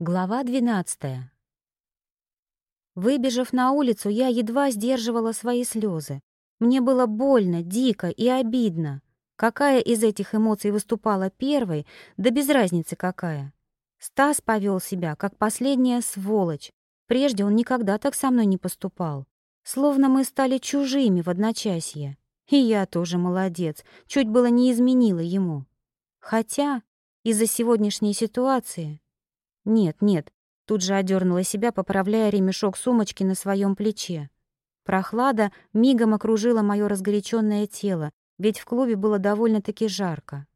Глава 12. Выбежав на улицу, я едва сдерживала свои слезы. Мне было больно, дико и обидно. Какая из этих эмоций выступала первой, да без разницы какая. Стас повел себя, как последняя сволочь. Прежде он никогда так со мной не поступал. Словно мы стали чужими в одночасье. И я тоже молодец, чуть было не изменила ему. Хотя из-за сегодняшней ситуации нет, нет, тут же одернула себя, поправляя ремешок сумочки на своем плече. Прохлада мигом окружила мое разгоряченное тело, ведь в клубе было довольно-таки жарко.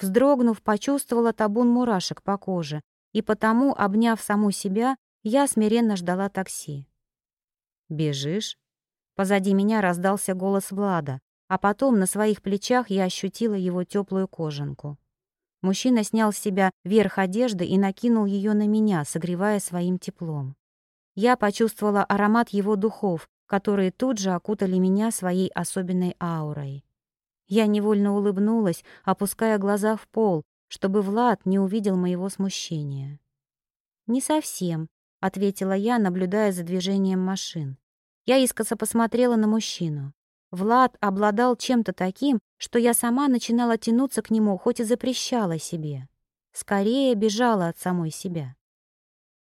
Вздрогнув, почувствовала табун мурашек по коже, и потому, обняв саму себя, я смиренно ждала такси. «Бежишь?» Позади меня раздался голос Влада, а потом на своих плечах я ощутила его теплую кожанку. Мужчина снял с себя верх одежды и накинул ее на меня, согревая своим теплом. Я почувствовала аромат его духов, которые тут же окутали меня своей особенной аурой. Я невольно улыбнулась, опуская глаза в пол, чтобы Влад не увидел моего смущения. «Не совсем», — ответила я, наблюдая за движением машин. Я искоса посмотрела на мужчину. Влад обладал чем-то таким, что я сама начинала тянуться к нему, хоть и запрещала себе. Скорее бежала от самой себя.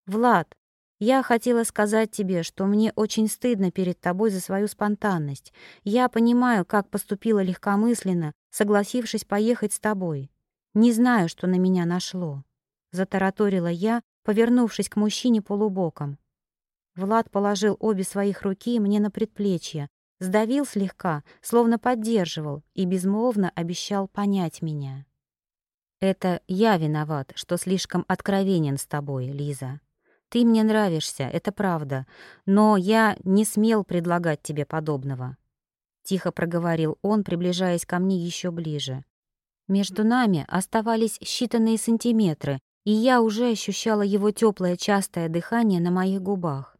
«Влад, я хотела сказать тебе, что мне очень стыдно перед тобой за свою спонтанность. Я понимаю, как поступила легкомысленно, согласившись поехать с тобой. Не знаю, что на меня нашло». Затараторила я, повернувшись к мужчине полубоком. Влад положил обе своих руки мне на предплечье, Сдавил слегка, словно поддерживал, и безмолвно обещал понять меня. «Это я виноват, что слишком откровенен с тобой, Лиза. Ты мне нравишься, это правда, но я не смел предлагать тебе подобного». Тихо проговорил он, приближаясь ко мне еще ближе. Между нами оставались считанные сантиметры, и я уже ощущала его теплое частое дыхание на моих губах.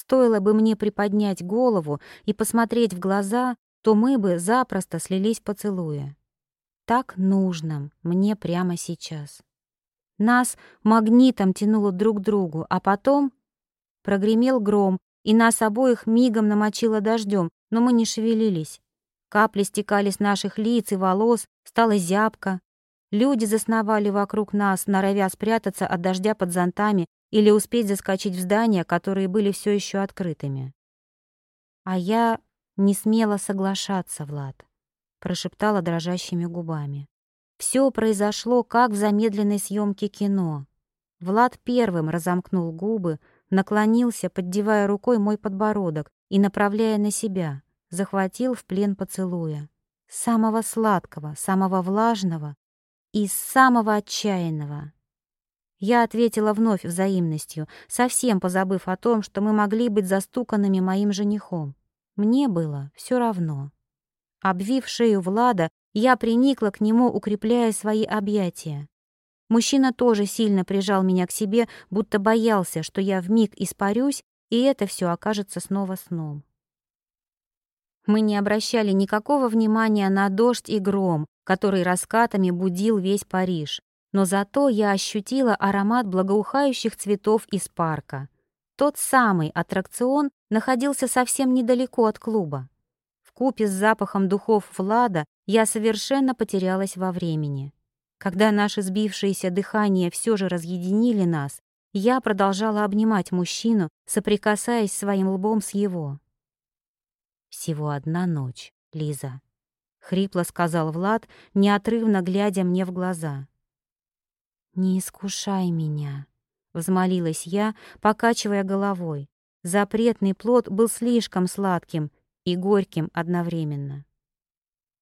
Стоило бы мне приподнять голову и посмотреть в глаза, то мы бы запросто слились поцелуя. Так нужно мне прямо сейчас. Нас магнитом тянуло друг к другу, а потом прогремел гром, и нас обоих мигом намочило дождем, но мы не шевелились. Капли стекали с наших лиц и волос, стала зябко. Люди засновали вокруг нас, норовя спрятаться от дождя под зонтами или успеть заскочить в здания, которые были все еще открытыми. А я не смела соглашаться, Влад, прошептала дрожащими губами. Все произошло, как в замедленной съемке кино. Влад первым разомкнул губы, наклонился, поддевая рукой мой подбородок и направляя на себя, захватил в плен поцелуя. Самого сладкого, самого влажного и самого отчаянного. Я ответила вновь взаимностью, совсем позабыв о том, что мы могли быть застуканными моим женихом. Мне было все равно. Обвив шею Влада, я приникла к нему, укрепляя свои объятия. Мужчина тоже сильно прижал меня к себе, будто боялся, что я вмиг испарюсь, и это все окажется снова сном. Мы не обращали никакого внимания на дождь и гром, который раскатами будил весь Париж но зато я ощутила аромат благоухающих цветов из парка. Тот самый аттракцион находился совсем недалеко от клуба. В купе с запахом духов Влада я совершенно потерялась во времени. Когда наши сбившиеся дыхания все же разъединили нас, я продолжала обнимать мужчину, соприкасаясь своим лбом с его. «Всего одна ночь, Лиза», — хрипло сказал Влад, неотрывно глядя мне в глаза. «Не искушай меня», — взмолилась я, покачивая головой. Запретный плод был слишком сладким и горьким одновременно.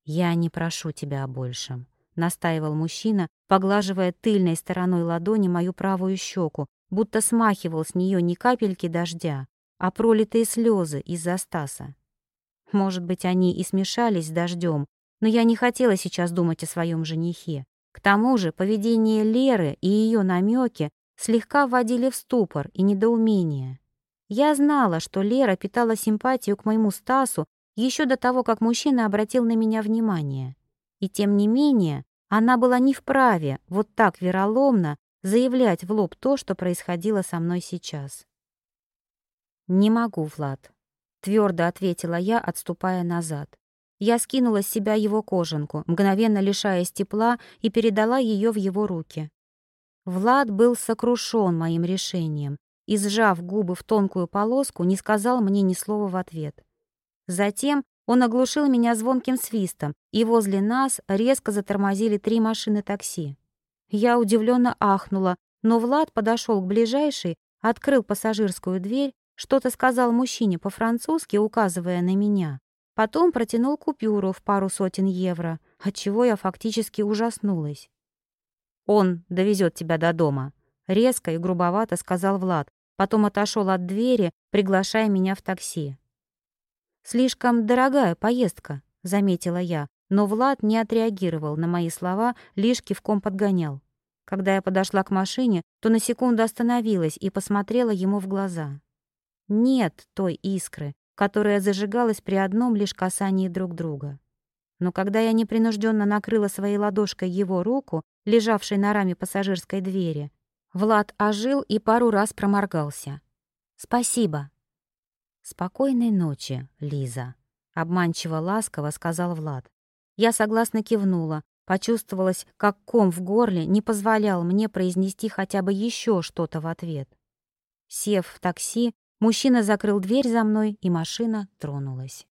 «Я не прошу тебя о большем», — настаивал мужчина, поглаживая тыльной стороной ладони мою правую щеку, будто смахивал с нее не капельки дождя, а пролитые слезы из-за Стаса. Может быть, они и смешались с дождем, но я не хотела сейчас думать о своем женихе. К тому же поведение Леры и ее намеки слегка вводили в ступор и недоумение. Я знала, что Лера питала симпатию к моему Стасу еще до того, как мужчина обратил на меня внимание. И тем не менее, она была не вправе вот так вероломно заявлять в лоб то, что происходило со мной сейчас. «Не могу, Влад», — твердо ответила я, отступая назад. Я скинула с себя его кожанку, мгновенно лишаясь тепла, и передала ее в его руки. Влад был сокрушен моим решением и, сжав губы в тонкую полоску, не сказал мне ни слова в ответ. Затем он оглушил меня звонким свистом, и возле нас резко затормозили три машины такси. Я удивленно ахнула, но Влад подошел к ближайшей, открыл пассажирскую дверь, что-то сказал мужчине по-французски, указывая на меня. Потом протянул купюру в пару сотен евро, отчего я фактически ужаснулась. «Он довезет тебя до дома», — резко и грубовато сказал Влад, потом отошел от двери, приглашая меня в такси. «Слишком дорогая поездка», — заметила я, но Влад не отреагировал на мои слова, лишь кивком подгонял. Когда я подошла к машине, то на секунду остановилась и посмотрела ему в глаза. Нет той искры, которая зажигалась при одном лишь касании друг друга. Но когда я непринужденно накрыла своей ладошкой его руку, лежавшей на раме пассажирской двери, Влад ожил и пару раз проморгался. «Спасибо». «Спокойной ночи, Лиза», — обманчиво ласково сказал Влад. Я согласно кивнула, почувствовалась, как ком в горле не позволял мне произнести хотя бы еще что-то в ответ. Сев в такси, Мужчина закрыл дверь за мной, и машина тронулась.